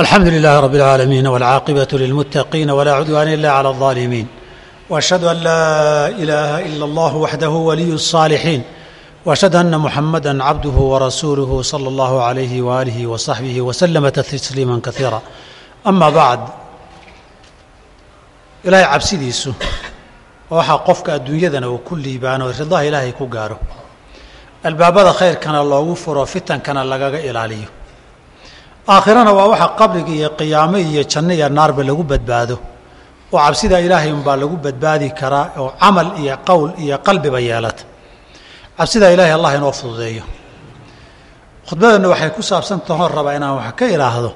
alxamdu lilahi rab اlcaalamiin wاlcaaqibaة lilmuttaqiina wlaa cudwaana ila clى الظaalimiin وأشhهadu an laa إilaaha ilا اllah waxdahu waliyu الصاalixiin وأشhهadu أna muxamada cabduh warasuuluh slى اllah عalayh وآlih وصaxbih وslma تsliima kaiira ama bacd ilaahay cabsidiisu waxaa qofka adduunyadana uu ku liibaano ridaha ilaahay ku gaaro albaabada khayrkana loogu furo fitankana lagaga ilaaliyo aakhirana waa waxa qabriga iyo qiyaamo iyo janno iyo naarba lagu badbaado. Oo cabsida ilaahay unbaa lagu badbaadi karaa oo camal iyo qowl iyo qalbiba yeelata cabsida ilaahay allah inoo fududeeyo. Khudbadanna waxay ku saabsan tahon rabaa inaan wax ka idhaahdo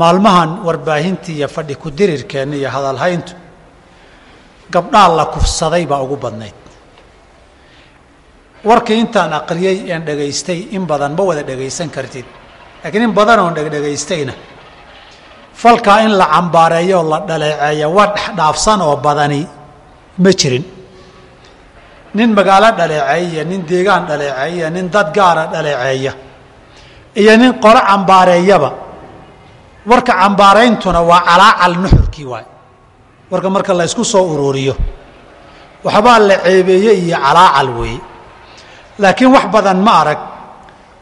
maalmahan warbaahintii iyo fadhi ku-dirirkeenna iyo hadalhayntu. Gabdhaa la kufsaday baa ugu badnayd. Warkii intaan aqriyey een dhegaystay in badan ma wada dhegaysan kartid laakiin in badan oon dhegdhegaystayna falkaa in la cambaareeyo oo la dhaleeceeyo waa dhexdhaafsan oo badani ma jirin. Nin magaalo dhaleeceeya nin deegaan dhaleeceeya nin dad gaara dhaleeceeya iyo nin qolo cambaareeyaba. Warka cambaarayntuna waa calaacal nuxurkii waay. Warka marka la ysku soo ururiyo waxbaa la ceebeeye iyo calaacal weeye. Laakiin wax badan ma arag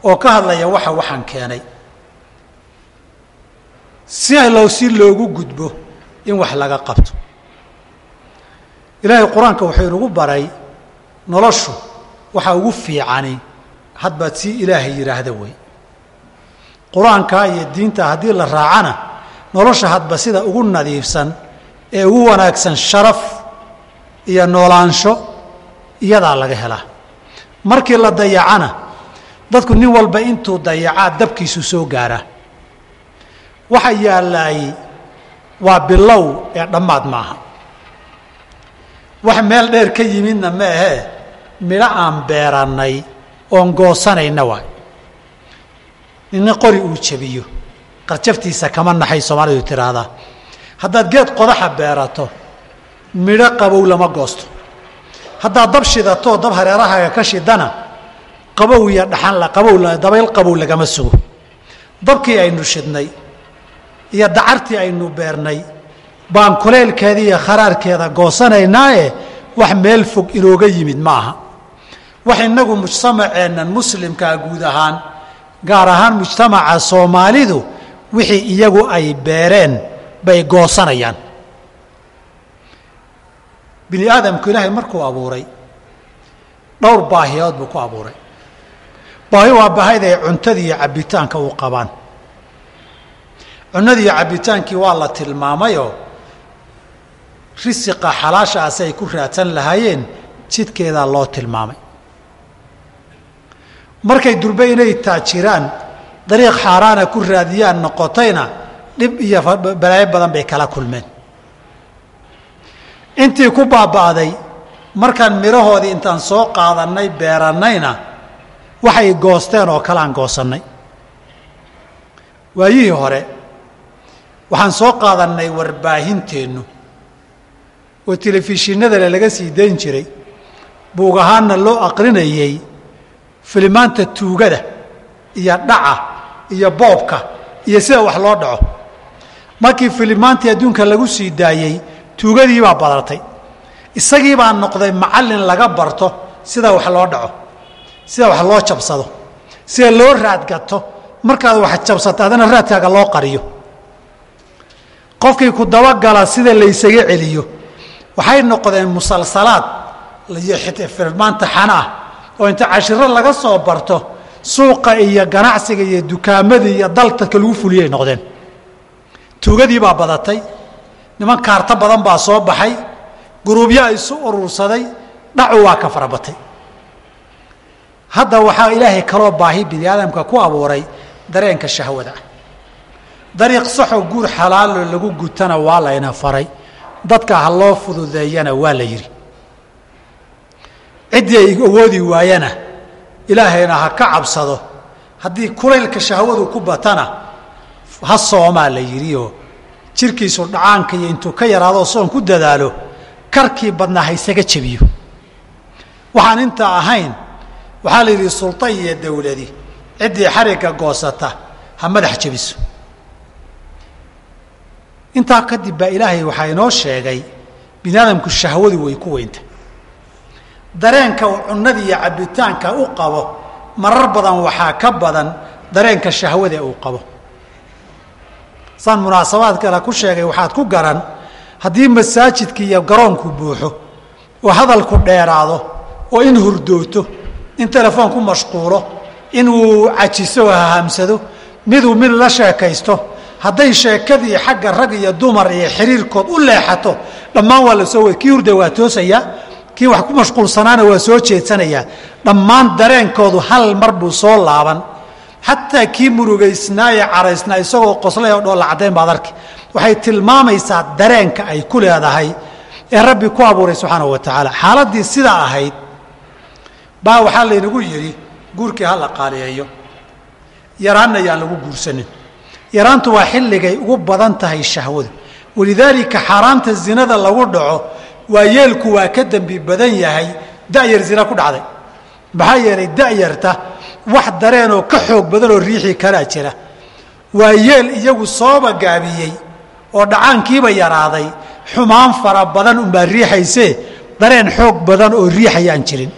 oo ka hadlaya waxa waxaan keenay si lo si loogu gudbo in wax laga qabto. Ilaahay qur'aanka wuxuu inugu baray noloshu waxa ugu fiicani hadbaad si ilaahay yidhaahda wey qur'aanka iyo diinta haddii la raacana nolosha hadba sida ugu nadiifsan ee ugu wanaagsan sharaf iyo noolaansho iyadaa laga helaa. Markii la dayacana dadku nin walba intuu dayacaa dabkiisu soo gaaraa waxa yaallaay waa bilow ee dhammaad maaha. Wax meel dheer ka yimidna ma ahee midho aan beerannay oon goosanayna waay nina qori uu jabiyo qarjaftiisa kama naxay soomaalidu tiraahdaa haddaad geed qodaxa beerato midho qabow lama goosto. Haddaad dab shidatoo dab hareerahaaga ka shidana qabow iyo dhaxanla qabow dabayl qabow lagama sugo. Dabkii aynu shidnay iyo dacartii aynu beernay baan kuleylkeeda iyo kharaarkeeda goosanaynaaye wax meel fog inooga yimid ma aha wax innagu mujtamaceennan muslimkaa guud ahaan gaar ahaan mujtamaca soomaalidu wixii iyagu ay beereen bay goosanayaan. Bini aadamku ilaahay markuu abuuray dhowr baahiyood buu ku abuuray. Baahi waa baahida ay cuntadii iyo cabbitaanka u qabaan cunnadii iyo cabbitaankii waa la tilmaamayoo risiqa xalaashaasi ay ku raadsan lahaayeen jidkeedaa loo tilmaamay. Markay durbe inay taajiraan dariiq xaaraana ku raadiyaan noqotayna dhib iyo balaayo badan bay kala kulmeen. Intii ku baaba'day markaan midhahoodii intaan soo qaadannay beerannayna waxay goosteen oo kale aan goosannay. Waayihii hore waxaan soo qaadannay warbaahinteennu oo telefishinadale laga sii dayn jiray. Buug ahaanna loo aqrinayey filimaanta tuugada iyo dhaca iyo boobka iyo sida wax loo dhaco. Markii filimaantii adduunka lagu sii daayey tuugadii baa badatay isagii baa noqday macallin laga barto sida wax loo dhaco sida wax loo jabsado sida loo raadgato. Markaad wax jabsato adana raadkaaga loo qariyo qofkii ku dabagala sida laysaga celiyo. Waxay noqdeen musalsalaad filmaanta xana ah oo inta cashiro laga soo barto suuqa iyo ganacsiga iyo dukaamadii iyo daltadka lagu fuliyay noqdeen. Tuugadii baa badatay niman kaarto badan baa soo baxay guruubyaa isu urursaday dhacu waa ka farabatay hadda waxaa ilaahay kaloo baahi bini aadamka ku abuuray dareenka shahwada. ah dariiq saxoo guur xalaalo lagu gutana waa layna faray. Dadka ha loo fududeeyana waa la yidhi. Ciddii ay awoodi waayana ilaahayna ha ka cabsado. Haddii kulaylka shahwadu ku batana ha soomaa la yidhioo jirkiisu dhacaanka iyo intuu ka yaraado soon ku dadaalo karkii badnaa ha isaga jebiyo. Waxaan intaa ahayn waxaa la yidhi sulta iyo dawladi ciddii xarigga goosata ha madax jebiso intaa kadib baa ilaahay waxaa inoo sheegay bini aadamku shahwadu way ku weynta dareenka uu cunnada iyo cabbitaanka u qabo marar badan waxaa ka badan dareenka shahwada uu qabo. Saan munaasabaad kale ku sheegay waxaad ku garan haddii masaajidka iyo garoonku buuxo oo hadalku dheeraado oo in hurdooto in telefoon ku mashquulo inuu cajiso oo hahamsado miduu mid la sheekaysto hadday sheekadii xagga rag iyo dumar iyo xiriirkood u leexato dhammaan waa la soo wey kii hurda waa toosayaa kii wax ku mashquulsanaana waa soo jeedsanayaa dhammaan dareenkoodu hal mar buu soo laaban. Xataa kii murugaysnaaye caraysnaa isagoo qoslay oo dhoolla caddayn baad arki. Waxay tilmaamaysaa dareenka ay ku leedahay ee rabbi ku abuuray subxaanahu wa tacaala xaaladdii sidaa ahayd baa waxaa laynagu yidhi guurkii ha la qaaliyeeyo yaan lagu guursanin yaraantu waa xilligay ugu badan tahay shahwadu walidaalika xaaraamta zinada lagu dhaco waa yeelku waa ka dembi badan yahay da'yar zina ku dhacday. Maxaa yeelay da'yarta wax dareenoo ka xoog badan oo riixii kalaa jira. Waa yeel iyagu sooba gaabiyey oo dhacaankiiba yaraaday xumaan fara badan unbaa riixaysee dareen xoog badan oo riixayaan jirin.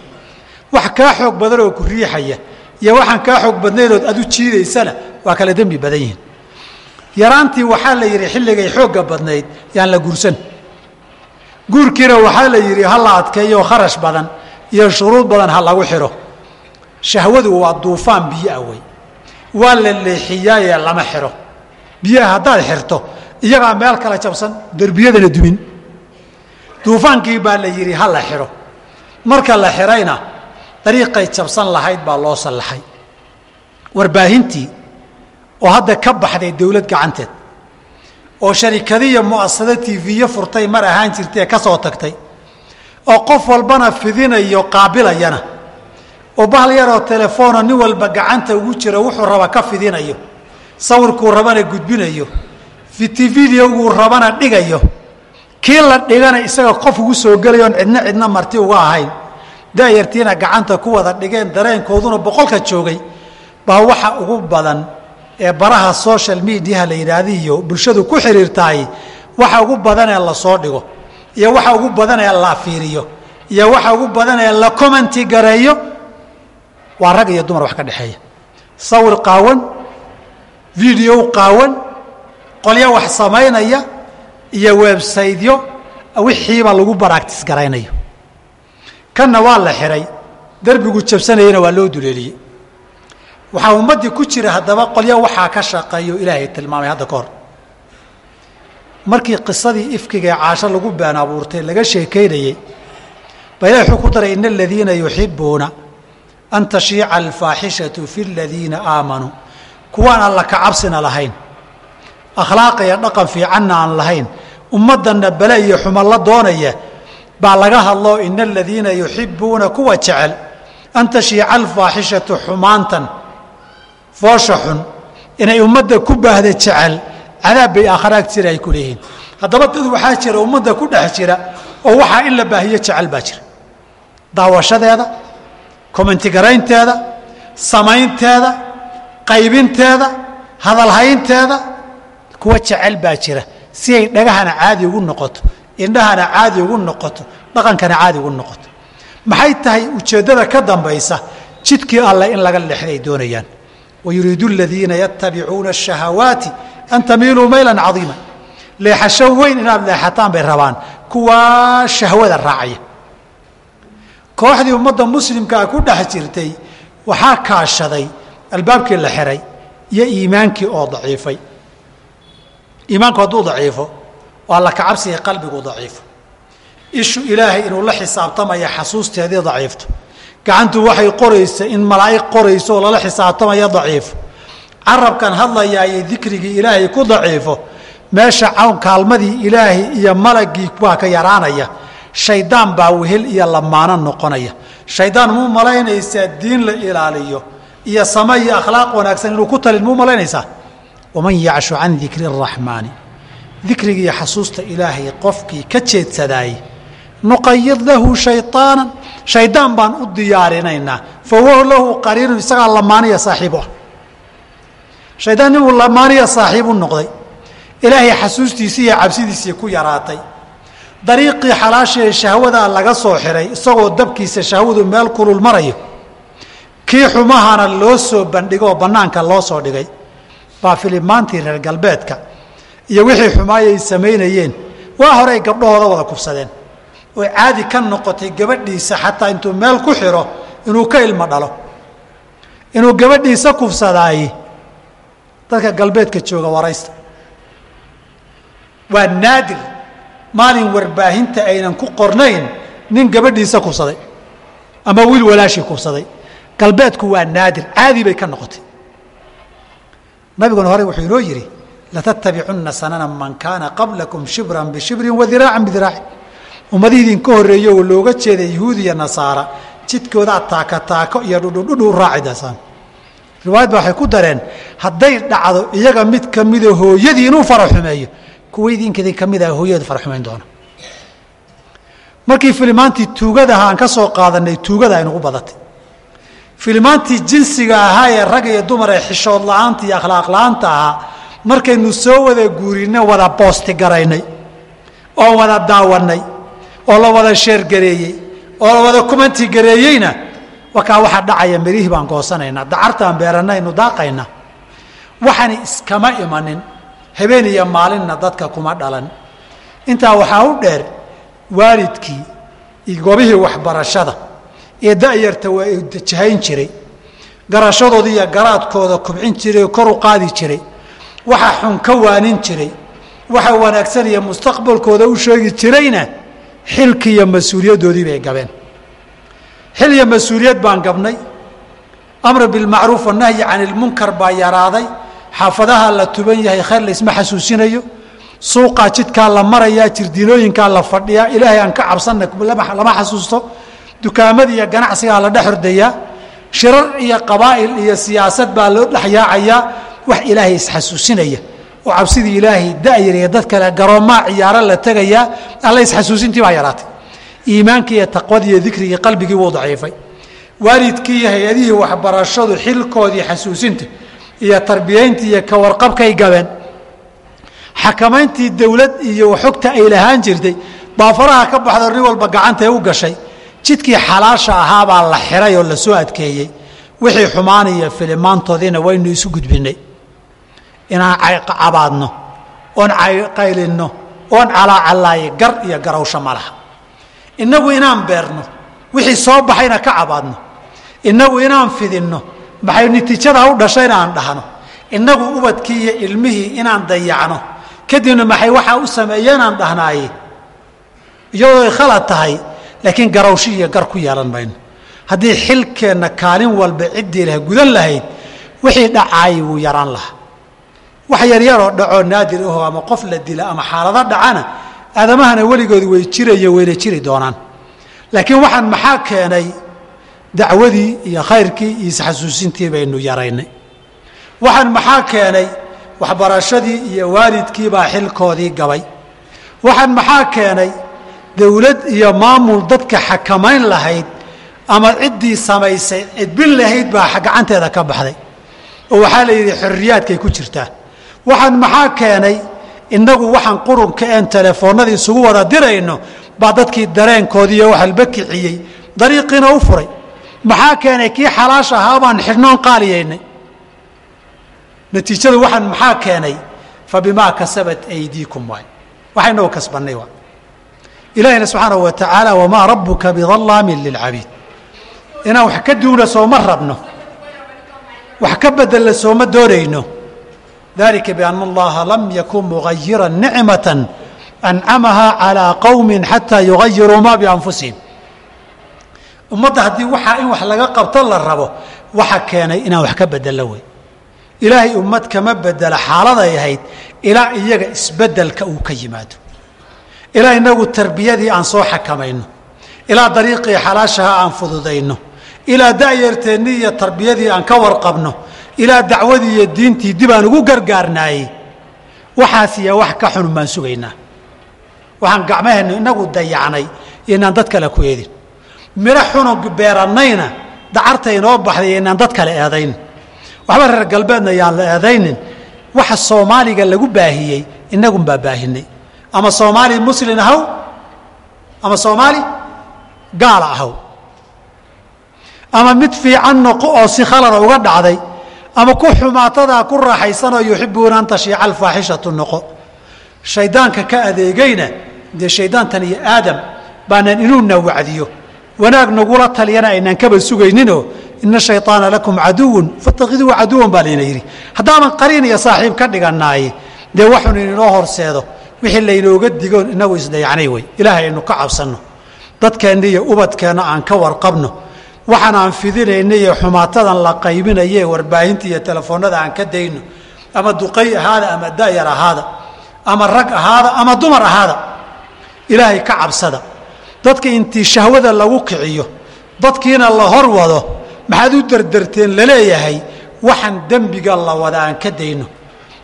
Wax kaa xoog badan oo ku riixaya iyo waxaan kaa xoog badnaynood adu jiidaysana waa kala dembi badan yihiin yaraantii waxaa la yidhi xilligay xoogga badnayd yaan la guursan. Guurkiina waxaa la yidhi ha la adkeeyo kharash badan iyo shuruud badan ha lagu xidho shahwadu waa duufaan biyoa wey. Waa la leexiyaayee lama xidho biyaha haddaad xirto iyagaa meel kala jabsan derbiyadana dumin duufaankii baa la yidhi ha la xidho marka la xidhayna dariiqay jabsan lahayd baa loo sallaxay. Warbaahintii oo hadda ka baxday dowlad gacanteed oo sharikadiya mu'asado tiiviyo furtay mar ahaan jirtee ka soo tagtay oo qof walbana fidinayo qaabilayana oo bahal yaroo telefoona nin walba gacanta ugu jira wuxuu raba ka fidinayo sawirkuu rabana gudbinayo videoguu rabana dhigayo kii la dhigana isaga qof ugu soo gelayoon cidna cidna marti uga ahayn. Daayartiina gacanta ku wada dhigeen dareenkooduna boqolka joogay baa waxa ugu badan ee baraha social mediaha la yidhaahda iyo bulshadu ku xidhiirtahay waxa ugu badan ee la soo dhigo iyo waxa ugu badan ee la fiiriyo iyo waxa ugu badan ee la commenti gareeyo waa rag iyo dumar wax ka dhexeeya. Sawir qaawan video qaawan qolyo wax samaynaya iyo websaytyo wixiiba lagu baraagtis garaynayo kanna waa la xihay derbigu jabsanayana waa loo duleeliyey waxaa ummaddii ku jira haddaba qolyo waxaa ka shaqeeyo ilaahay tilmaamay hadda ka hor. Markii qisadii ifkiga ee caasho lagu been abuurtay laga sheekaynayey baa ilahi wuxuu ku daray ina aladiina yuxibuuna an tashiica alfaaxishatu fi aladiina aamanuu kuwaan alla ka cabsina lahayn akhlaaq iyo dhaqan fiicanna aan lahayn ummaddanna bale iyo xuma la doonaya baa laga hadloo ina aladiina yuxibuuna kuwa jecel an tashiica alfaaxishatu xumaantan foosha xun inay ummadda ku baahda jecel cadaab bay aakhara agtira ay ku haddaba dad waxaa jira ummadda ku dhex jira oo waxaa in la baahiyo jecel baa jira. Daawashadeeda commentigaraynteeda samaynteeda qaybinteeda hadalhaynteeda kuwa jecel baa jira. Si ay dhagahana caadi ugu noqoto indhahana caadi ugu noqoto dhaqankana caadi ugu noqoto. Maxay tahay ujeeddada ka dambaysa jidkii alleh in laga leexday ay doonayaan wayuriidu aladiina yatabicuuna ashahawaati an tamiiluu maylan cadiima leexasho weyn inaad leexataan bay rabaan kuwaa shahwada raacaya kooxdii ummadda muslimkaa ku dhex jirtay waxaa kaashaday albaabkii la xihay iyo iimaankii oo daciifay iimaanku hadduu daciifo waa la kacabsiga qalbigu daciifo ishu ilaahay inuu la xisaabtamaya xasuusteedii daciifto gacantu waxay qoraysa in malaa'ig qorayso oo lala xisaabtamaya daciifo carabkan hadlayaayo dikrigii ilaahay ku daciifo meesha kaalmadii ilaahay iyo malagii waa ka yaraanaya. Shaydaan baa wehel iyo lamaano noqonaya. Shaydaan muu malaynaysaa? Diin la ilaaliyo. Iyo sama iyo akhlaaq wanaagsan inuu ku talin muu malaynaysaa? Waman yacshu can dikri araxmaani dikriga iyo xasuusta ilaahay qofkii ka jeedsadaayey nuqayid lahu shayaanan shaydaan baan u diyaarinaynaa fa huwa lahu qariinun isagaa lamaaniya saaxiibu ah shaydaan inuu lamaaniya saaxiibu noqday ilaahay xasuustiisii iyo cabsidiisii ku yaraatay dariiqii xalaasha ee shahwadaa laga soo xiray isagoo dabkiisa shahwadu meel kulul marayo kii xumahana loo soo bandhigoo bannaanka loo soo dhigay baa filimaantii reer galbeedka iyo wixii xumaayay samaynayeen waa horey gabdhahooda wada kufsadeen oo caadi ka noqotay gabadhiisa xataa intuu meel ku xiro inuu ka ilmo dhalo. Inuu gabadhiisa kufsadaaye dadka galbeedka jooga waraysta. Waa naadir maalin warbaahinta aynan ku qornayn nin gabadhiisa kufsaday ama wiil walaashii kufsaday. Galbeedku waa naadir caadi bay ka noqotay. Nabiguna hore wuxuu inoo yidhi latattabicunna sanana man kaana qablakum shibran bishibrin wadiraacan bidiraaci ummadihii idinka horreeyo oo looga jeeda yahuud iyo nasaara jidkoodaa taaka taako iyo dhudhudhudhu raacidaasaan. Riwaayad ba waxay ku dareen hadday dhacdo iyaga mid ka mida hooyadii inuu faraxumeeyo kuwa idinkaidin ka mid ah hooyada faraxumayn doona. Markii filimaantii tuugadaha aan ka soo qaadanay tuugada aynugu badatay. Filimaantii jinsiga ahaa ee rag iyo dumar ee xishood la'aanta iyo akhlaaq la'aanta ahaa markaynu soo wada guurinay wada boosti garaynay oo wada daawannay oo la wada sheergareeyey oo la wada kumanti gareeyeyna wakaa waxaa dhacaya mirihii baan goosanaynaa dacartaan beeranaynu daaqaynaa waxaani iskama imanin habeen iyo maalinna dadka kuma dhalan. Intaa waxaa u dheer waalidkii iyo goobihii waxbarashada ee da'yarta waa jahayn jiray. Garashadooda iyo garaadkooda kubcin jiray kor u qaadi jiray. Waxa xun ka waanin jiray. Waxa wanaagsan iyo mustaqbalkooda u sheegi jirayna xilkii iyo mas'uuliyaddoodii bay gabeen. Xil iyo mas'uuliyad baan gabnay. Amr bilmacruuf wanahyi can ilmunkar baa yaraaday. Xaafadaha la tuban yahay khayr laysma xasuusinayo. Suuqaa jidkaa la marayaa jirdiinooyinkaa la fadhiyaa. Ilaahay aan ka cabsanna lama xasuusto. Dukaamada iyo ganacsigaa la dhex hordayaa shirar iyo qabaa'il iyo siyaasad baa loo dhexyaacayaa wax ilaahay isxasuusinaya oo cabsidii ilaahay da'yar iyo dad kale garoomaa ciyaaro la tegayaa alla isxasuusintii baa yaraatay. Iimaankii iyo taqwadii iyo dikrigii qalbigii wuu daciifay. Waalidkii hay'adihii waxbarashadu xilkoodii xasuusinta iyo tarbiyayntii iyo kawarqabkay gabeen. Xakamayntii dowlad iyo xogta ay lahaan jirtay baafaraha ka baxdo nin walba gacantae u gashay. Jidkii xalaasha ahaabaa la xiray oo la soo adkeeyey. Wixii xumaan iyo filimaantoodiina waynu isu gudbinay inaan cabaadno oon qaylinno oon calaacalaaye gar iyo garawsho ma laha. Innagu inaan beerno wixii soo baxayna ka cabaadno innagu inaan fidinno maxay natiijada u dhashayna aan dhahno. Innagu ubadkii iyo ilmihii inaan dayacno. Kadibna maxay waxaa u sameeyeen aan dhahnaaye? Iyadoo ay khalad tahay laakiin garawshi iyo gar ku yeelan mayno haddii xilkeenna kaalin walba ciddii lah gudan lahayd wixii dhacaayay wuu yaraan lahaa wax yaryaroo dhacoo naadir ahoo ama qof la dila ama xaalado dhacana aadamahana weligood way jiraya wayna jiri doonaan. Laakiin waxaan maxaa keenay dacwadii iyo khayrkii iyo isxasuusintii baynu yaraynay. Waxaan maxaa keenay waxbarashadii iyo waalidkiibaa xilkoodii gabay. Waxaan maxaa keenay dowlad iyo maamul dadka xakamayn lahayd ama ciddii samaysay cidbin lahayd baa gacanteeda ka baxday. Oo waxaa la yidhi xorriyaadkay ku jirtaa waxaan maxaa keenay innagu waxaan qurunka een telefoonnadii isugu wada dirayno baa dadkii dareenkoodiiyo waxalba kiciyey dariiqiina u furay. Maxaa keenay kii xalaash ahaa baan xidhnoon qaaliyaynay natiijadu waxaan maxaa keenay fa kasabat aydiikum waay. Waxaynagu kasbannay waa. Ilaahina subxaanahu wa tacaala wamaa rabbuka bidallaamin lilcabiid. Inaan wax ka duuna sooma rabno. Wax ka bedella sooma doonayno dalika biana allaha lam yakun mugayiran nicmata ancamaha calىa qowmi xataa yugayiruu ma bianfusihim ummadda haddii waxaa in wax laga qabto la rabo waxa keenay inaan wax ka bedelo wey ilaahay ummad kama bedela xaaladay ahayd ilaa iyaga isbeddelka uu ka yimaado ilaa inagu tarbiyadii aan soo xakamayno ilaa dariiqii xalaashaha aan fududayno ilaa da'yarteennii iyo tarbiyadii aan ka warqabno ilaa dacwadii iyo diintii dib aan ugu gargaarnaayey waxaas iyo wax ka xun baan sugaynaa. Waxaan gacmaheennu inagu dayacnay inaan dad kale ku eedin. Midho xunu beerannayna dacarta inoo baxday inaan dad kale eedayn. Waxba reer galbeedna yaan la eedaynin. Waxa soomaaliga lagu baahiyey inagun baa baahinay ama soomaali muslin ahaw ama soomaali gaala ahaw ama mid fiican noqo oo si khalada uga dhacday ama ku xumaatadaa ku raaxaysanoo yuxibuuna an tashiica alfaaxishatu noqo. Shaydaanka ka adeegayna dee shaydaantan iyo aadam baanan inuuna wacdiyo. Wanaag nagula taliyana aynaan kaba sugayninoo ina shayطaana lakum caduwun faاtakiduu caduwan baa layna yidhi. Haddaanan qariin iyo saaxiib ka dhiganaay dee waxun inoo horseedo wixii laynooga digoon inagu isdayacnay wey ilaahay aynu ka cabsanno. Dadkeenna iyo ubadkeenna aan ka warqabno waxaan aan fidinayna iyo xumaatadan la qaybinaye warbaahinta iyo telefoonada aan ka dayno. Ama duqay ahaada ama da'yar ahaada ama rag ahaada ama dumar ahaada. Ilaahay ka cabsada. Dadka intii shahwada lagu kiciyo dadkiina la hor wado maxaad u derderteen la leeyahay waxaan dembiga la wada aan ka dayno.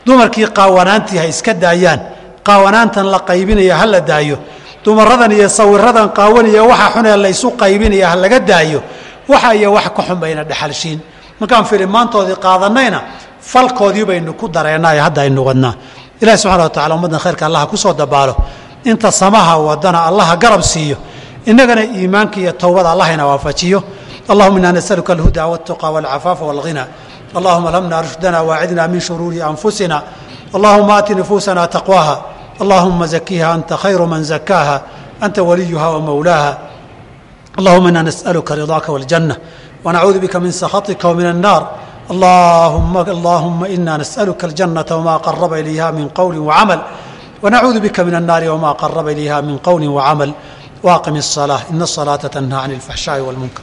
Dumarkii qaawanaantii ha iska daayaan qaawanaantan la qaybinaya ha la daayo. Dumaradan iyo sawiradan qaawanaya waxa xunee laysu qaybinaya ha laga daayo waxa iyo wax ka xun bayna dhexalshiin markaan filimaantoodii qaadanayna falkoodii baynu ku dareennaay hadda aynu wadnaa. Ilahi subxana wa tacala ummaddan khayrka allaha ku dabaalo. Inta samaha wadana allaha garab siiyo. Innagana iimaanka iyo towbada allahayna waafajiyo. Allahuma inaa nasaluka alhuda waltuqa walcafaafa walghina. Allahuma alhamna rushdana waacidna min shuruuri anfusina. Allahuma aati nufuusana taqwaha. Allahuma zakiha anta khayru man zakaaha anta waliyuha wamawlaaha اللهم إنا نسألك رضاك والجنة ونعوذ بك من سخطك ومن النار اللهم اللهم إنا نسألك الجنة وما قرب إليها من قول وعمل ونعوذ بك من النار وما قرب إليها من قول وعمل واقم الصلاة إن الصلاة تنهى عن الفحشاء والمنكر